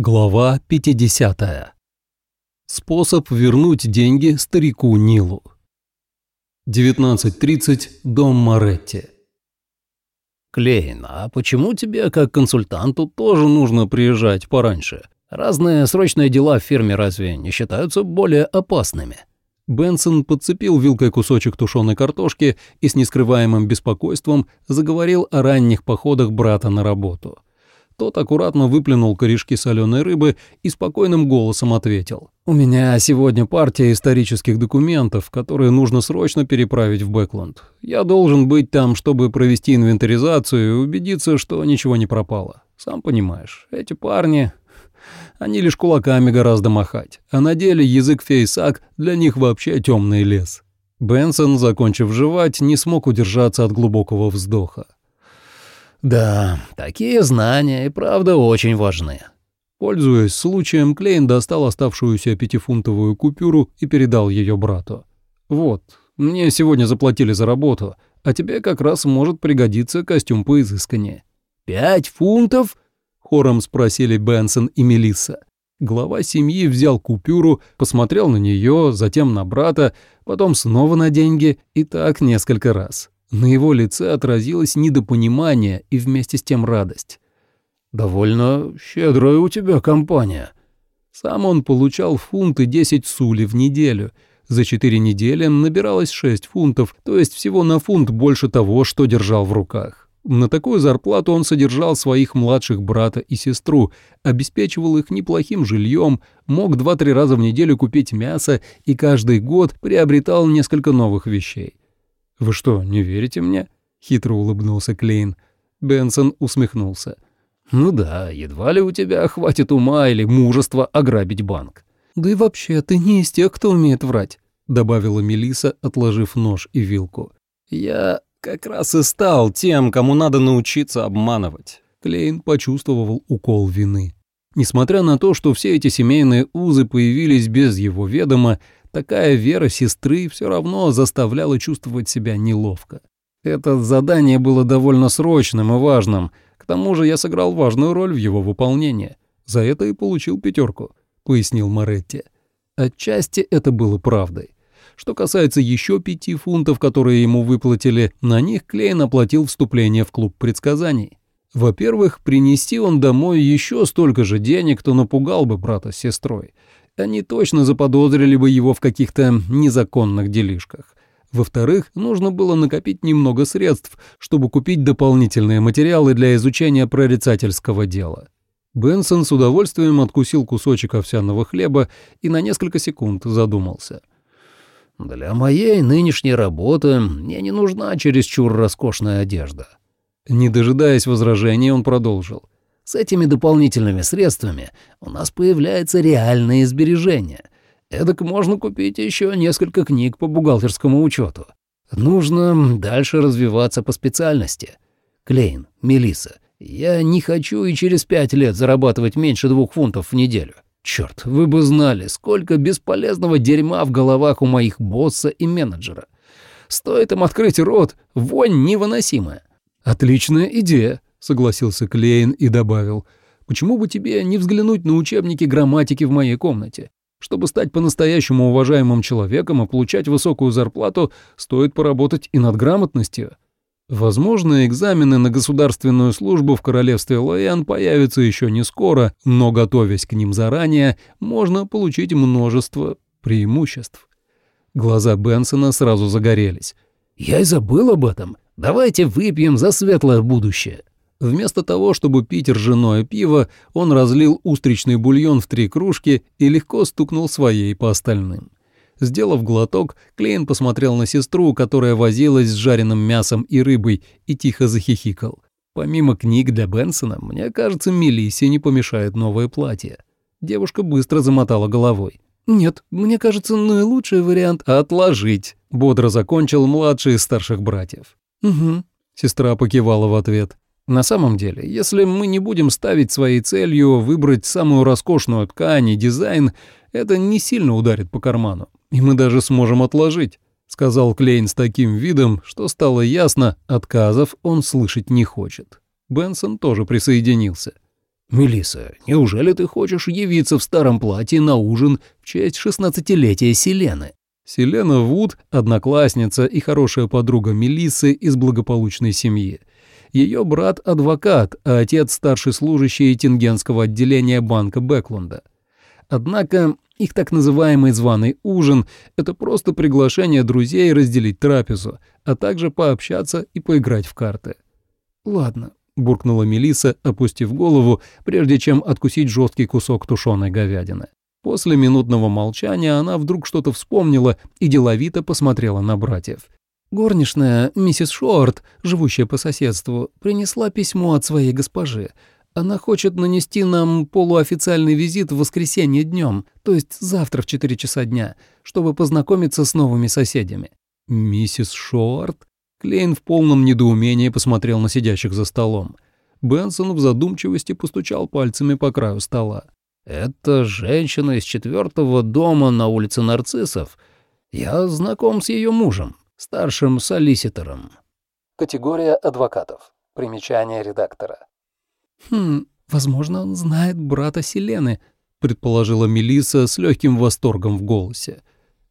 Глава 50. Способ вернуть деньги старику Нилу. 19.30. Дом Моретти. Клейн, а почему тебе, как консультанту, тоже нужно приезжать пораньше? Разные срочные дела в фирме разве не считаются более опасными? Бенсон подцепил вилкой кусочек тушеной картошки и с нескрываемым беспокойством заговорил о ранних походах брата на работу. Тот аккуратно выплюнул корешки соленой рыбы и спокойным голосом ответил. «У меня сегодня партия исторических документов, которые нужно срочно переправить в Бэкленд. Я должен быть там, чтобы провести инвентаризацию и убедиться, что ничего не пропало. Сам понимаешь, эти парни... Они лишь кулаками гораздо махать, а на деле язык фейсак для них вообще темный лес». Бенсон, закончив жевать, не смог удержаться от глубокого вздоха. Да, такие знания и правда очень важны. Пользуясь случаем, Клейн достал оставшуюся пятифунтовую купюру и передал ее брату. «Вот, мне сегодня заплатили за работу, а тебе как раз может пригодиться костюм поизысканнее». «Пять фунтов?» — хором спросили Бенсон и Мелисса. Глава семьи взял купюру, посмотрел на нее, затем на брата, потом снова на деньги и так несколько раз. На его лице отразилось недопонимание и вместе с тем радость. «Довольно щедрая у тебя компания». Сам он получал фунты 10 сули в неделю. За четыре недели набиралось 6 фунтов, то есть всего на фунт больше того, что держал в руках. На такую зарплату он содержал своих младших брата и сестру, обеспечивал их неплохим жильем, мог два-три раза в неделю купить мясо и каждый год приобретал несколько новых вещей. «Вы что, не верите мне?» — хитро улыбнулся Клейн. Бенсон усмехнулся. «Ну да, едва ли у тебя хватит ума или мужества ограбить банк». «Да и вообще, ты не из тех, кто умеет врать», — добавила Мелиса, отложив нож и вилку. «Я как раз и стал тем, кому надо научиться обманывать». Клейн почувствовал укол вины. Несмотря на то, что все эти семейные узы появились без его ведома, Такая вера сестры все равно заставляла чувствовать себя неловко. Это задание было довольно срочным и важным, к тому же я сыграл важную роль в его выполнении. За это и получил пятерку, пояснил Моретти. Отчасти это было правдой. Что касается еще пяти фунтов, которые ему выплатили, на них Клейн оплатил вступление в клуб предсказаний. Во-первых, принести он домой еще столько же денег, то напугал бы брата с сестрой они точно заподозрили бы его в каких-то незаконных делишках. Во-вторых, нужно было накопить немного средств, чтобы купить дополнительные материалы для изучения прорицательского дела. Бенсон с удовольствием откусил кусочек овсяного хлеба и на несколько секунд задумался. «Для моей нынешней работы мне не нужна чересчур роскошная одежда». Не дожидаясь возражений, он продолжил. С этими дополнительными средствами у нас появляется реальное сбережение. Эдак можно купить еще несколько книг по бухгалтерскому учету. Нужно дальше развиваться по специальности. Клейн, Мелиса, я не хочу и через пять лет зарабатывать меньше двух фунтов в неделю. Черт, вы бы знали, сколько бесполезного дерьма в головах у моих босса и менеджера. Стоит им открыть рот, вонь невыносимая. Отличная идея, — согласился Клейн и добавил. «Почему бы тебе не взглянуть на учебники грамматики в моей комнате? Чтобы стать по-настоящему уважаемым человеком и получать высокую зарплату, стоит поработать и над грамотностью». Возможно, экзамены на государственную службу в королевстве Лоян появятся еще не скоро, но, готовясь к ним заранее, можно получить множество преимуществ. Глаза Бенсона сразу загорелись. «Я и забыл об этом. Давайте выпьем за светлое будущее». Вместо того, чтобы пить ржаное пиво, он разлил устричный бульон в три кружки и легко стукнул своей по остальным. Сделав глоток, Клейн посмотрел на сестру, которая возилась с жареным мясом и рыбой, и тихо захихикал. Помимо книг для Бенсона, мне кажется, Мелиссе не помешает новое платье. Девушка быстро замотала головой. «Нет, мне кажется, наилучший вариант — отложить», — бодро закончил младший из старших братьев. «Угу», — сестра покивала в ответ. На самом деле, если мы не будем ставить своей целью выбрать самую роскошную ткань и дизайн, это не сильно ударит по карману, и мы даже сможем отложить», — сказал Клейн с таким видом, что стало ясно, отказов он слышать не хочет. Бенсон тоже присоединился. Мелисса, неужели ты хочешь явиться в старом платье на ужин в честь шестнадцатилетия Селены?» Селена Вуд — одноклассница и хорошая подруга Мелиссы из благополучной семьи. Ее брат — адвокат, а отец — старший служащий Тингенского отделения банка Бэклунда. Однако их так называемый званый ужин — это просто приглашение друзей разделить трапезу, а также пообщаться и поиграть в карты. «Ладно», — буркнула Мелиса, опустив голову, прежде чем откусить жесткий кусок тушеной говядины. После минутного молчания она вдруг что-то вспомнила и деловито посмотрела на братьев. «Горничная, миссис Шорт, живущая по соседству, принесла письмо от своей госпожи. Она хочет нанести нам полуофициальный визит в воскресенье днем, то есть завтра в 4 часа дня, чтобы познакомиться с новыми соседями». «Миссис Шорт?» Клейн в полном недоумении посмотрел на сидящих за столом. Бенсон в задумчивости постучал пальцами по краю стола. Это женщина из четвертого дома на улице Нарциссов. Я знаком с ее мужем, старшим солиситором. Категория адвокатов. Примечание редактора. Хм, возможно, он знает брата Селены, предположила Мелиса с легким восторгом в голосе.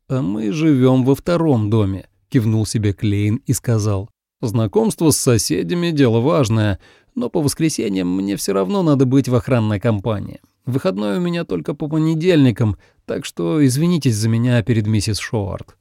А мы живем во втором доме, кивнул себе Клейн и сказал. Знакомство с соседями — дело важное, но по воскресеньям мне все равно надо быть в охранной компании. Выходной у меня только по понедельникам, так что извинитесь за меня перед миссис Шоуарт».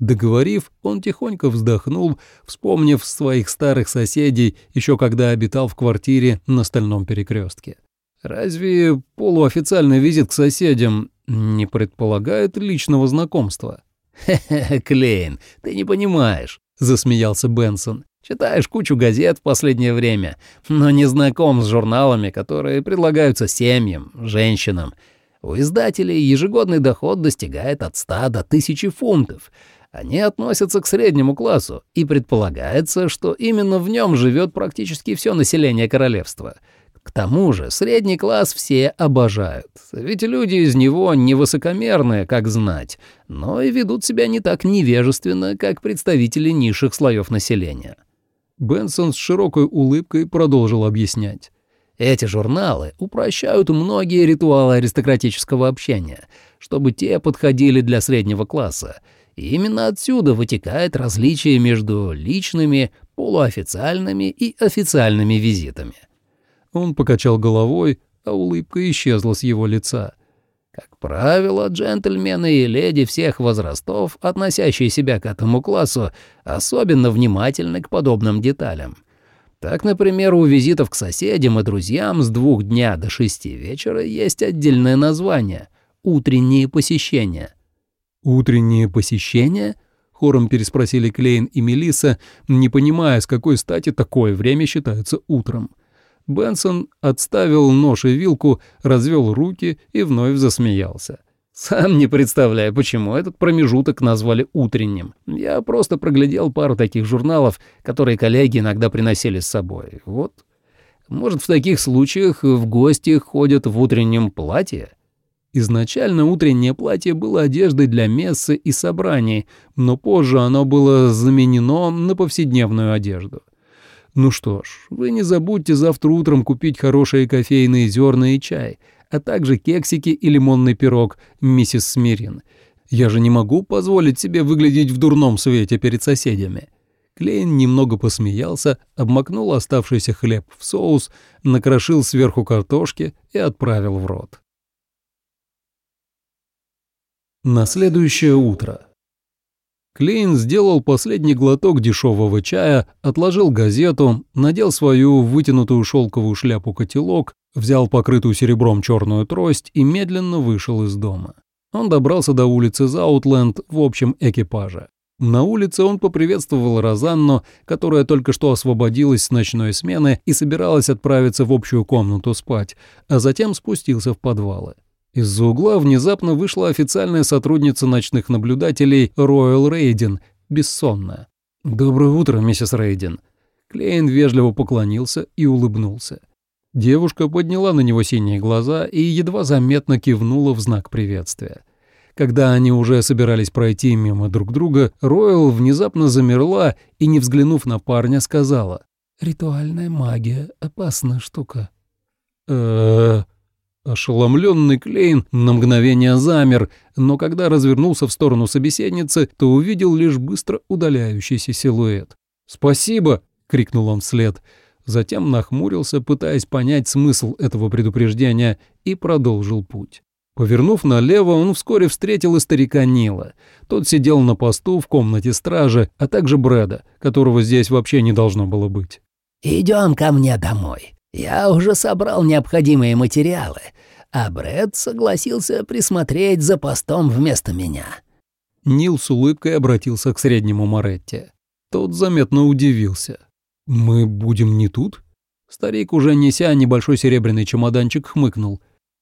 Договорив, он тихонько вздохнул, вспомнив своих старых соседей, еще когда обитал в квартире на Стальном перекрестке. «Разве полуофициальный визит к соседям не предполагает личного знакомства?» «Хе-хе, Клейн, ты не понимаешь», — засмеялся Бенсон. Читаешь кучу газет в последнее время, но не знаком с журналами, которые предлагаются семьям, женщинам. У издателей ежегодный доход достигает от 100 до 1000 фунтов. Они относятся к среднему классу, и предполагается, что именно в нем живет практически все население королевства. К тому же средний класс все обожают, ведь люди из него не высокомерные, как знать, но и ведут себя не так невежественно, как представители низших слоев населения. Бенсон с широкой улыбкой продолжил объяснять. Эти журналы упрощают многие ритуалы аристократического общения, чтобы те подходили для среднего класса. И именно отсюда вытекает различие между личными, полуофициальными и официальными визитами. Он покачал головой, а улыбка исчезла с его лица. Как правило, джентльмены и леди всех возрастов, относящие себя к этому классу, особенно внимательны к подобным деталям. Так, например, у визитов к соседям и друзьям с двух дня до шести вечера есть отдельное название — «Утренние посещения». «Утренние посещения?» — хором переспросили Клейн и Мелисса, не понимая, с какой стати такое время считается утром. Бенсон отставил нож и вилку, развел руки и вновь засмеялся. «Сам не представляю, почему этот промежуток назвали утренним. Я просто проглядел пару таких журналов, которые коллеги иногда приносили с собой. Вот. Может, в таких случаях в гости ходят в утреннем платье?» Изначально утреннее платье было одеждой для мессы и собраний, но позже оно было заменено на повседневную одежду. Ну что ж, вы не забудьте завтра утром купить хорошие кофейные зерна и чай, а также кексики и лимонный пирог, миссис Смирин. Я же не могу позволить себе выглядеть в дурном свете перед соседями». Клейн немного посмеялся, обмакнул оставшийся хлеб в соус, накрошил сверху картошки и отправил в рот. На следующее утро. Клейн сделал последний глоток дешевого чая, отложил газету, надел свою вытянутую шелковую шляпу-котелок, взял покрытую серебром черную трость и медленно вышел из дома. Он добрался до улицы Заутленд в общем экипаже. На улице он поприветствовал Розанну, которая только что освободилась с ночной смены и собиралась отправиться в общую комнату спать, а затем спустился в подвалы. Из-за угла внезапно вышла официальная сотрудница ночных наблюдателей Роyal Рейден, бессонная. «Доброе утро, миссис Рейден». Клейн вежливо поклонился и улыбнулся. Девушка подняла на него синие глаза и едва заметно кивнула в знак приветствия. Когда они уже собирались пройти мимо друг друга, Ройл внезапно замерла и, не взглянув на парня, сказала «Ритуальная магия — опасная штука». э Ошеломленный Клейн на мгновение замер, но когда развернулся в сторону собеседницы, то увидел лишь быстро удаляющийся силуэт. «Спасибо!» — крикнул он вслед. Затем нахмурился, пытаясь понять смысл этого предупреждения, и продолжил путь. Повернув налево, он вскоре встретил и старика Нила. Тот сидел на посту в комнате стражи, а также Брэда, которого здесь вообще не должно было быть. «Идем ко мне домой. Я уже собрал необходимые материалы, а Брэд согласился присмотреть за постом вместо меня». Нил с улыбкой обратился к среднему Моретте. Тот заметно удивился. «Мы будем не тут?» Старик, уже неся небольшой серебряный чемоданчик, хмыкнул.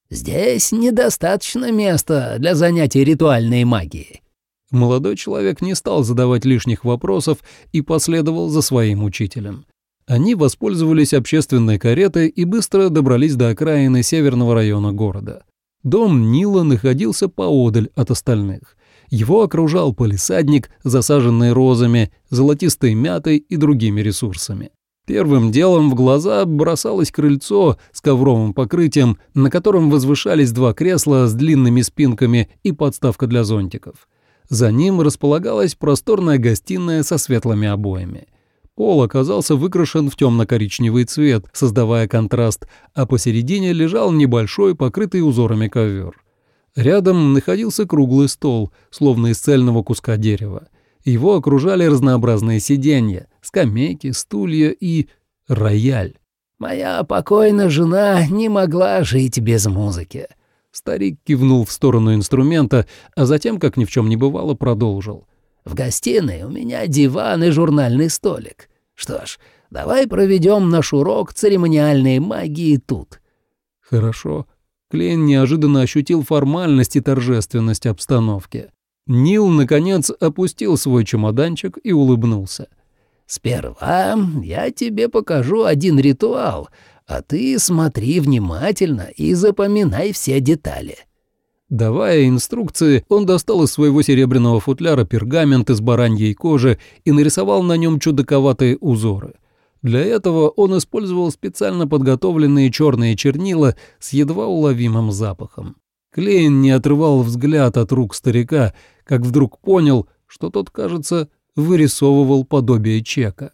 «Здесь недостаточно места для занятий ритуальной магией». Молодой человек не стал задавать лишних вопросов и последовал за своим учителем. Они воспользовались общественной каретой и быстро добрались до окраины северного района города. Дом Нила находился поодаль от остальных. Его окружал полисадник, засаженный розами, золотистой мятой и другими ресурсами. Первым делом в глаза бросалось крыльцо с ковровым покрытием, на котором возвышались два кресла с длинными спинками и подставка для зонтиков. За ним располагалась просторная гостиная со светлыми обоями. Пол оказался выкрашен в темно-коричневый цвет, создавая контраст, а посередине лежал небольшой, покрытый узорами ковер. Рядом находился круглый стол, словно из цельного куска дерева. Его окружали разнообразные сиденья, скамейки, стулья и рояль. «Моя покойная жена не могла жить без музыки». Старик кивнул в сторону инструмента, а затем, как ни в чем не бывало, продолжил. В гостиной у меня диван и журнальный столик. Что ж, давай проведем наш урок церемониальной магии тут». «Хорошо». Клейн неожиданно ощутил формальность и торжественность обстановки. Нил, наконец, опустил свой чемоданчик и улыбнулся. «Сперва я тебе покажу один ритуал, а ты смотри внимательно и запоминай все детали. Давая инструкции, он достал из своего серебряного футляра пергамент из бараньей кожи и нарисовал на нем чудаковатые узоры. Для этого он использовал специально подготовленные черные чернила с едва уловимым запахом. Клейн не отрывал взгляд от рук старика, как вдруг понял, что тот, кажется, вырисовывал подобие чека.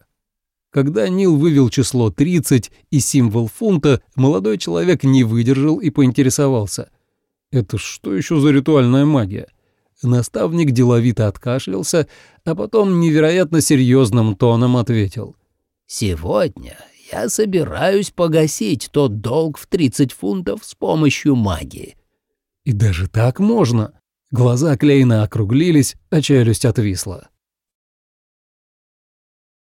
Когда Нил вывел число 30 и символ фунта, молодой человек не выдержал и поинтересовался. Это что еще за ритуальная магия? Наставник деловито откашлялся, а потом невероятно серьезным тоном ответил. «Сегодня я собираюсь погасить тот долг в 30 фунтов с помощью магии». «И даже так можно?» Глаза Клейна округлились, а челюсть отвисла.